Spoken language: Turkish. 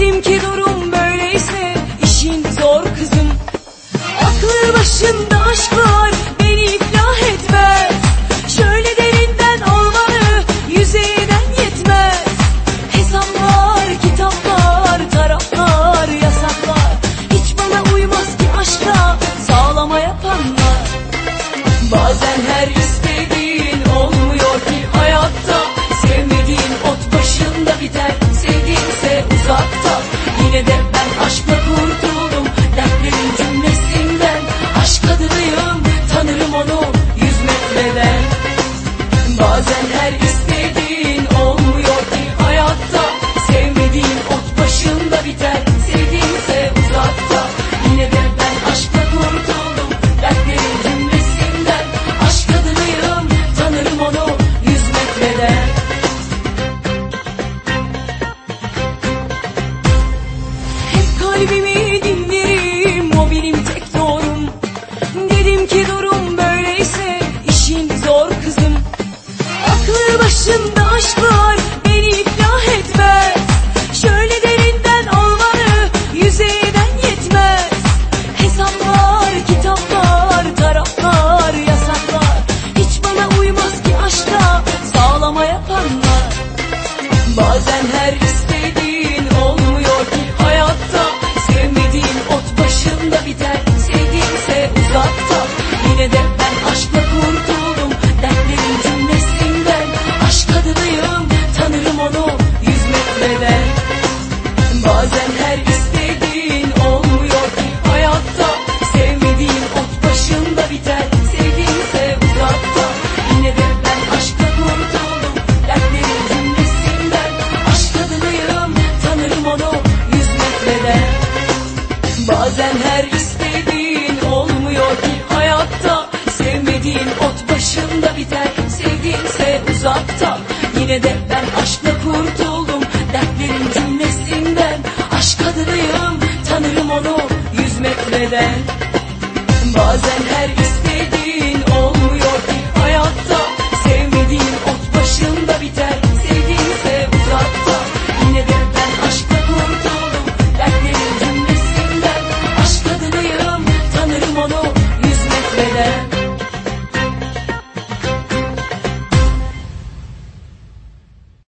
زیم کی دور؟ Yine de ben aşkla kurtuldum Aklı başında aşk var beni iflah etmez. Şöyle derinden olmalı yüzeyden yetmez. Hesaplar, kitaplar, taraflar, yasaklar. Hiç bana uymaz ki aşkta sağlama yapanlar. Bazen her istediğin Bazen her istediğin olmuyor ki hayatta. Sevmediğin ot başında biter Sevdiğinse uzakta. Yine de ben aşkla kurtuldum Dertlerin cümlesinden. Aşk adınıyım tanırım onu yüz metreden Bazen her istediğin